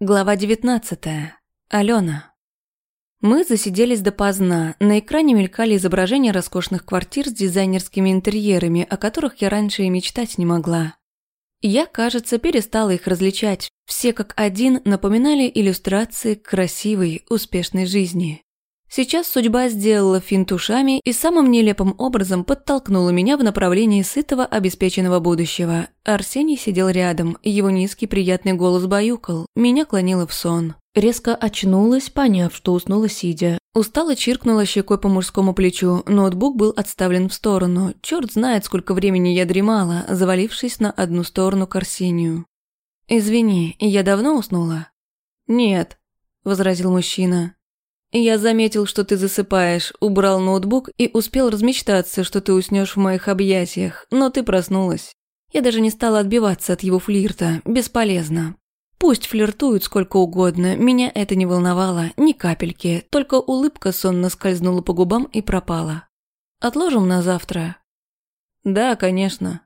Глава 19. Алена. Мы засиделись допоздна. На экране мелькали изображения роскошных квартир с дизайнерскими интерьерами, о которых я раньше и мечтать не могла. Я, кажется, перестала их различать. Все как один напоминали иллюстрации красивой, успешной жизни. Сейчас судьба сделала финт ушами и самым нелепым образом подтолкнула меня в направлении сытого, обеспеченного будущего. Арсений сидел рядом, его низкий приятный голос баюкал, меня клонило в сон. Резко очнулась, поняв, что уснула сидя. Устало чиркнула щекой по мужскому плечу, ноутбук был отставлен в сторону. Черт знает, сколько времени я дремала, завалившись на одну сторону к Арсению. «Извини, я давно уснула?» «Нет», — возразил мужчина. «Я заметил, что ты засыпаешь, убрал ноутбук и успел размечтаться, что ты уснешь в моих объятиях, но ты проснулась. Я даже не стала отбиваться от его флирта, бесполезно. Пусть флиртуют сколько угодно, меня это не волновало, ни капельки, только улыбка сонно скользнула по губам и пропала. Отложим на завтра. Да, конечно.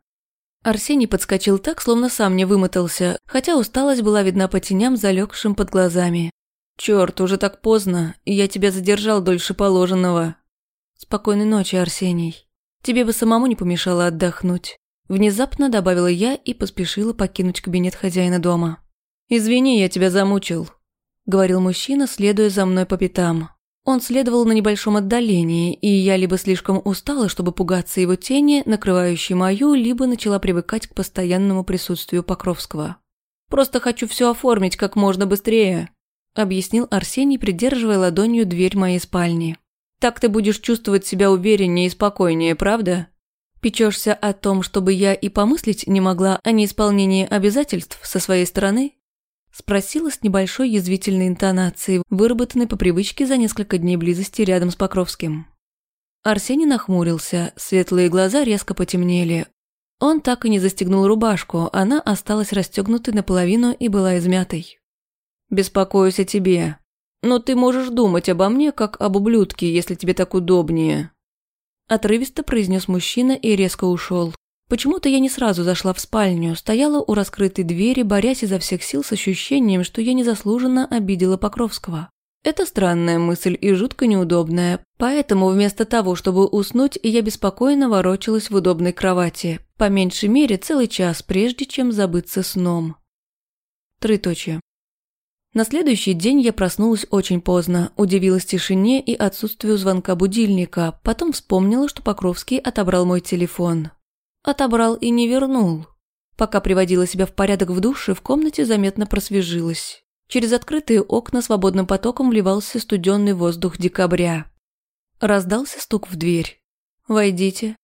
Арсений подскочил так, словно сам не вымотался, хотя усталость была видна по теням, залегшим под глазами. «Чёрт, уже так поздно, и я тебя задержал дольше положенного». «Спокойной ночи, Арсений. Тебе бы самому не помешало отдохнуть». Внезапно добавила я и поспешила покинуть кабинет хозяина дома. «Извини, я тебя замучил», — говорил мужчина, следуя за мной по пятам. Он следовал на небольшом отдалении, и я либо слишком устала, чтобы пугаться его тени, накрывающей мою, либо начала привыкать к постоянному присутствию Покровского. «Просто хочу все оформить как можно быстрее», объяснил Арсений, придерживая ладонью дверь моей спальни. «Так ты будешь чувствовать себя увереннее и спокойнее, правда? Печешься о том, чтобы я и помыслить не могла о неисполнении обязательств со своей стороны?» Спросила с небольшой язвительной интонацией, выработанной по привычке за несколько дней близости рядом с Покровским. Арсений нахмурился, светлые глаза резко потемнели. Он так и не застегнул рубашку, она осталась расстегнутой наполовину и была измятой. Беспокоюсь о тебе. Но ты можешь думать обо мне, как об ублюдке, если тебе так удобнее». Отрывисто произнес мужчина и резко ушел. Почему-то я не сразу зашла в спальню, стояла у раскрытой двери, борясь изо всех сил с ощущением, что я незаслуженно обидела Покровского. Это странная мысль и жутко неудобная, поэтому вместо того, чтобы уснуть, я беспокойно ворочалась в удобной кровати, по меньшей мере целый час, прежде чем забыться сном. Трыточие. На следующий день я проснулась очень поздно, удивилась тишине и отсутствию звонка будильника, потом вспомнила, что Покровский отобрал мой телефон. Отобрал и не вернул. Пока приводила себя в порядок в душе, в комнате заметно просвежилась. Через открытые окна свободным потоком вливался студенный воздух декабря. Раздался стук в дверь. «Войдите».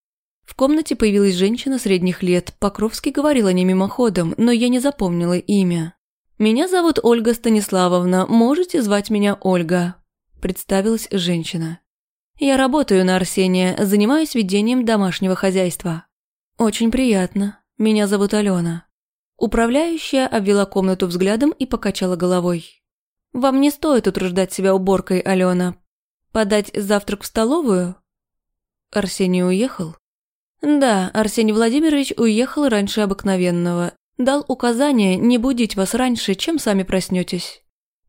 В комнате появилась женщина средних лет. Покровский говорил о ней мимоходом, но я не запомнила имя. «Меня зовут Ольга Станиславовна, можете звать меня Ольга», – представилась женщина. «Я работаю на Арсения, занимаюсь ведением домашнего хозяйства». «Очень приятно. Меня зовут Алена». Управляющая обвела комнату взглядом и покачала головой. «Вам не стоит утруждать себя уборкой, Алена. Подать завтрак в столовую?» Арсений уехал? Да, Арсений Владимирович уехал раньше обыкновенного. Дал указание не будить вас раньше, чем сами проснетесь.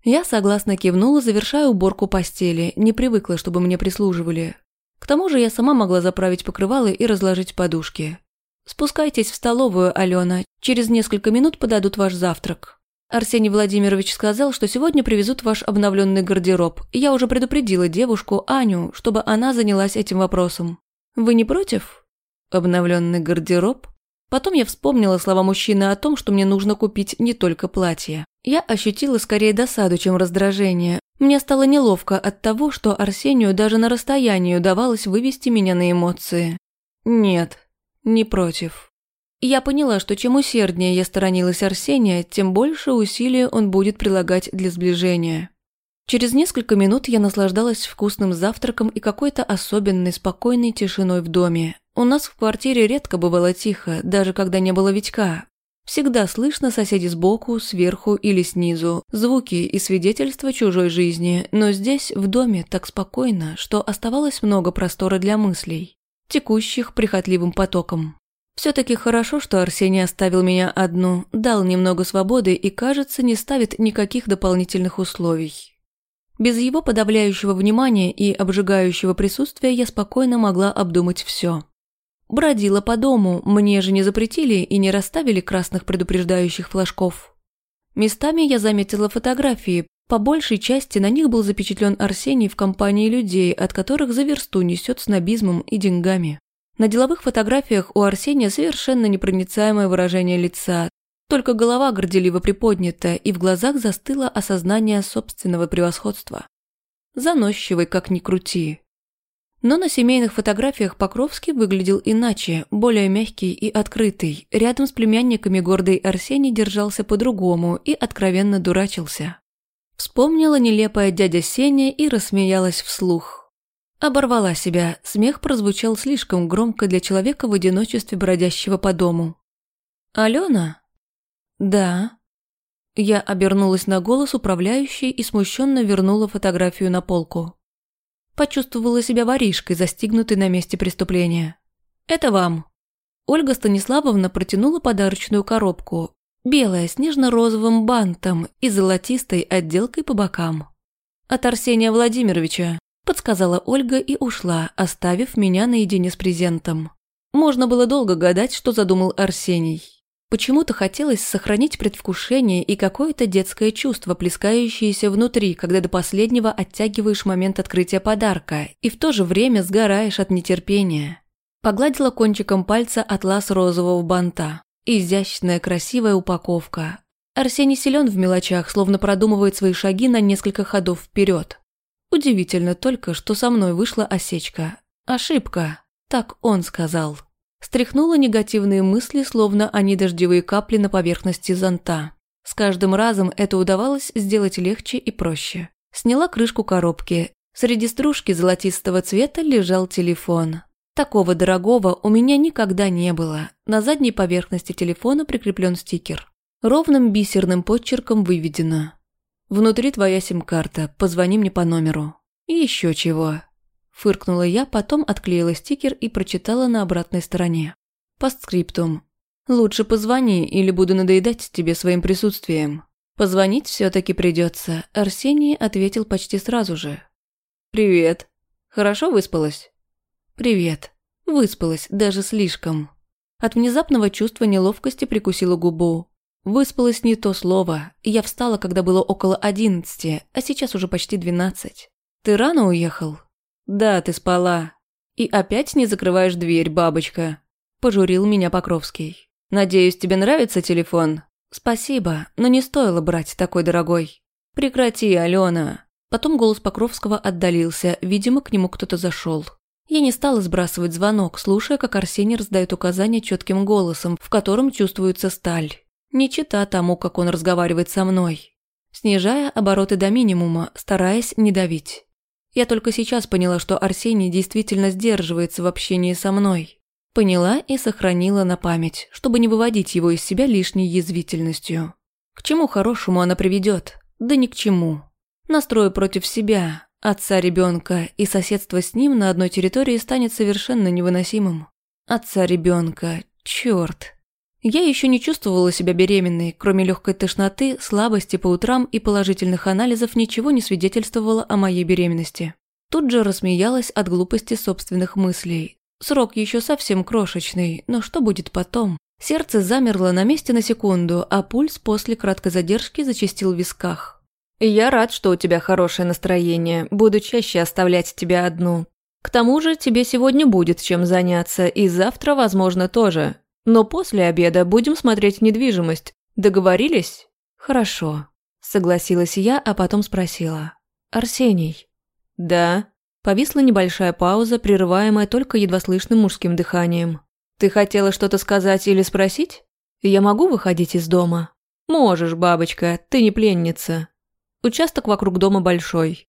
Я согласно кивнула, завершая уборку постели, не привыкла, чтобы мне прислуживали. К тому же я сама могла заправить покрывало и разложить подушки. «Спускайтесь в столовую, Алена, через несколько минут подадут ваш завтрак». Арсений Владимирович сказал, что сегодня привезут ваш обновленный гардероб. Я уже предупредила девушку, Аню, чтобы она занялась этим вопросом. Вы не против? Обновленный гардероб? Потом я вспомнила слова мужчины о том, что мне нужно купить не только платье. Я ощутила скорее досаду, чем раздражение. Мне стало неловко от того, что Арсению даже на расстоянии удавалось вывести меня на эмоции. Нет, не против. Я поняла, что чем усерднее я сторонилась Арсения, тем больше усилий он будет прилагать для сближения. Через несколько минут я наслаждалась вкусным завтраком и какой-то особенной спокойной тишиной в доме. У нас в квартире редко бывало тихо, даже когда не было Витька. Всегда слышно соседей сбоку, сверху или снизу, звуки и свидетельства чужой жизни, но здесь, в доме, так спокойно, что оставалось много простора для мыслей, текущих прихотливым потоком. Все-таки хорошо, что Арсений оставил меня одну, дал немного свободы и, кажется, не ставит никаких дополнительных условий. Без его подавляющего внимания и обжигающего присутствия я спокойно могла обдумать все. Бродила по дому, мне же не запретили и не расставили красных предупреждающих флажков. Местами я заметила фотографии, по большей части на них был запечатлен Арсений в компании людей, от которых за версту несет снобизмом и деньгами. На деловых фотографиях у Арсения совершенно непроницаемое выражение лица, только голова горделиво приподнята, и в глазах застыло осознание собственного превосходства. Заносчивый, как ни крути. Но на семейных фотографиях Покровский выглядел иначе, более мягкий и открытый. Рядом с племянниками гордый Арсений держался по-другому и откровенно дурачился. Вспомнила нелепая дядя Сеня и рассмеялась вслух. Оборвала себя, смех прозвучал слишком громко для человека в одиночестве бродящего по дому. «Алена?» «Да». Я обернулась на голос управляющей и смущенно вернула фотографию на полку. Почувствовала себя воришкой, застигнутой на месте преступления. «Это вам». Ольга Станиславовна протянула подарочную коробку, белая с нежно-розовым бантом и золотистой отделкой по бокам. «От Арсения Владимировича», – подсказала Ольга и ушла, оставив меня наедине с презентом. Можно было долго гадать, что задумал Арсений. Почему-то хотелось сохранить предвкушение и какое-то детское чувство, плескающееся внутри, когда до последнего оттягиваешь момент открытия подарка и в то же время сгораешь от нетерпения. Погладила кончиком пальца атлас розового банта. Изящная, красивая упаковка. Арсений силен в мелочах, словно продумывает свои шаги на несколько ходов вперед. Удивительно только, что со мной вышла осечка. Ошибка. Так он сказал. Стряхнула негативные мысли, словно они дождевые капли на поверхности зонта. С каждым разом это удавалось сделать легче и проще. Сняла крышку коробки. Среди стружки золотистого цвета лежал телефон. Такого дорогого у меня никогда не было. На задней поверхности телефона прикреплен стикер. Ровным бисерным подчерком выведено. «Внутри твоя сим-карта, позвони мне по номеру». И еще чего. Фыркнула я, потом отклеила стикер и прочитала на обратной стороне. Постскриптум. «Лучше позвони, или буду надоедать тебе своим присутствием». Позвонить все таки придется. Арсений ответил почти сразу же. «Привет. Хорошо выспалась?» «Привет. Выспалась, даже слишком». От внезапного чувства неловкости прикусила губу. Выспалась не то слово. Я встала, когда было около одиннадцати, а сейчас уже почти двенадцать. «Ты рано уехал?» «Да, ты спала. И опять не закрываешь дверь, бабочка», – пожурил меня Покровский. «Надеюсь, тебе нравится телефон?» «Спасибо, но не стоило брать такой дорогой». «Прекрати, Алена». Потом голос Покровского отдалился, видимо, к нему кто-то зашел. Я не стала сбрасывать звонок, слушая, как Арсений раздает указания четким голосом, в котором чувствуется сталь. Не чита тому, как он разговаривает со мной. Снижая обороты до минимума, стараясь не давить. Я только сейчас поняла, что Арсений действительно сдерживается в общении со мной. Поняла и сохранила на память, чтобы не выводить его из себя лишней язвительностью. К чему хорошему она приведет? Да ни к чему. Настрою против себя, отца ребенка, и соседство с ним на одной территории станет совершенно невыносимым. Отца ребенка, черт. Я еще не чувствовала себя беременной, кроме легкой тошноты, слабости по утрам и положительных анализов ничего не свидетельствовало о моей беременности. Тут же рассмеялась от глупости собственных мыслей. Срок еще совсем крошечный, но что будет потом? Сердце замерло на месте на секунду, а пульс после краткой задержки зачастил в висках. «Я рад, что у тебя хорошее настроение. Буду чаще оставлять тебя одну. К тому же тебе сегодня будет чем заняться, и завтра, возможно, тоже. Но после обеда будем смотреть недвижимость. Договорились? Хорошо. Согласилась я, а потом спросила. Арсений? Да. Повисла небольшая пауза, прерываемая только едва слышным мужским дыханием. Ты хотела что-то сказать или спросить? Я могу выходить из дома? Можешь, бабочка, ты не пленница. Участок вокруг дома большой.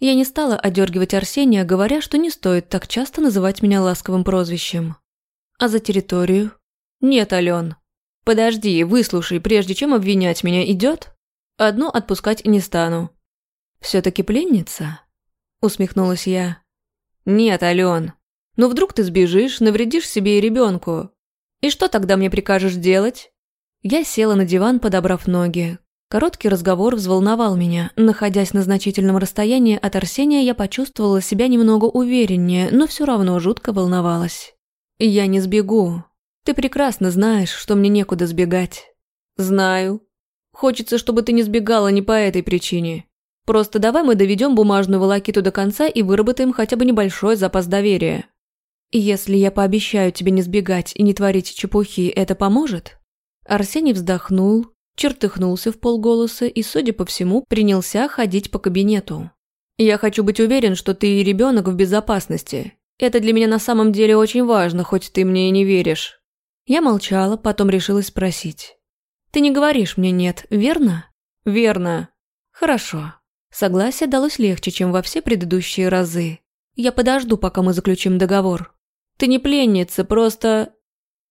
Я не стала одергивать Арсения, говоря, что не стоит так часто называть меня ласковым прозвищем. А за территорию? «Нет, Ален. Подожди, выслушай, прежде чем обвинять меня, идет? Одну отпускать не стану». «Все-таки пленница?» Усмехнулась я. «Нет, Ален. Ну вдруг ты сбежишь, навредишь себе и ребенку. «И что тогда мне прикажешь делать?» Я села на диван, подобрав ноги. Короткий разговор взволновал меня. Находясь на значительном расстоянии от Арсения, я почувствовала себя немного увереннее, но все равно жутко волновалась. «Я не сбегу. Ты прекрасно знаешь, что мне некуда сбегать». «Знаю. Хочется, чтобы ты не сбегала не по этой причине. Просто давай мы доведем бумажную волокиту до конца и выработаем хотя бы небольшой запас доверия». «Если я пообещаю тебе не сбегать и не творить чепухи, это поможет?» Арсений вздохнул, чертыхнулся в полголоса и, судя по всему, принялся ходить по кабинету. «Я хочу быть уверен, что ты и ребенок в безопасности. Это для меня на самом деле очень важно, хоть ты мне и не веришь». Я молчала, потом решилась спросить. «Ты не говоришь мне «нет», верно?» «Верно». «Хорошо». Согласие далось легче, чем во все предыдущие разы. Я подожду, пока мы заключим договор. Ты не пленница, просто...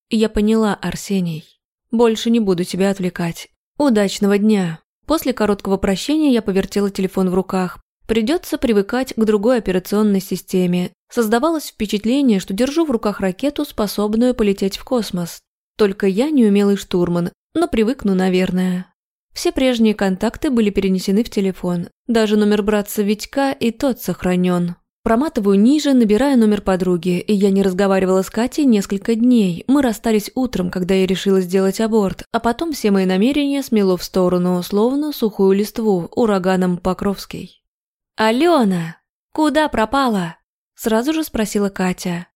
Я поняла, Арсений. Больше не буду тебя отвлекать. Удачного дня. После короткого прощения я повертела телефон в руках. Придется привыкать к другой операционной системе. Создавалось впечатление, что держу в руках ракету, способную полететь в космос. Только я не умелый штурман, но привыкну, наверное. Все прежние контакты были перенесены в телефон. Даже номер братца Витька и тот сохранен. Проматываю ниже, набирая номер подруги, и я не разговаривала с Катей несколько дней. Мы расстались утром, когда я решила сделать аборт, а потом все мои намерения смело в сторону, словно сухую листву, ураганом Покровский. «Алена! Куда пропала?» Сразу же спросила Катя.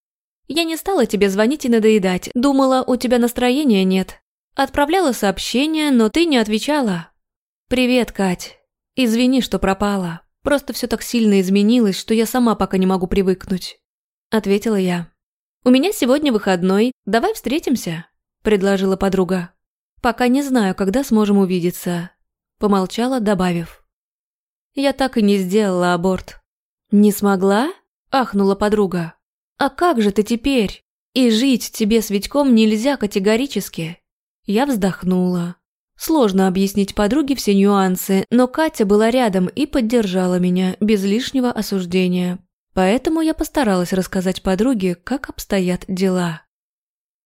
«Я не стала тебе звонить и надоедать, думала, у тебя настроения нет. Отправляла сообщение, но ты не отвечала». «Привет, Кать. Извини, что пропала». Просто все так сильно изменилось, что я сама пока не могу привыкнуть», — ответила я. «У меня сегодня выходной, давай встретимся», — предложила подруга. «Пока не знаю, когда сможем увидеться», — помолчала, добавив. «Я так и не сделала аборт». «Не смогла?» — ахнула подруга. «А как же ты теперь? И жить тебе с Витьком нельзя категорически». Я вздохнула. Сложно объяснить подруге все нюансы, но Катя была рядом и поддержала меня без лишнего осуждения. Поэтому я постаралась рассказать подруге, как обстоят дела.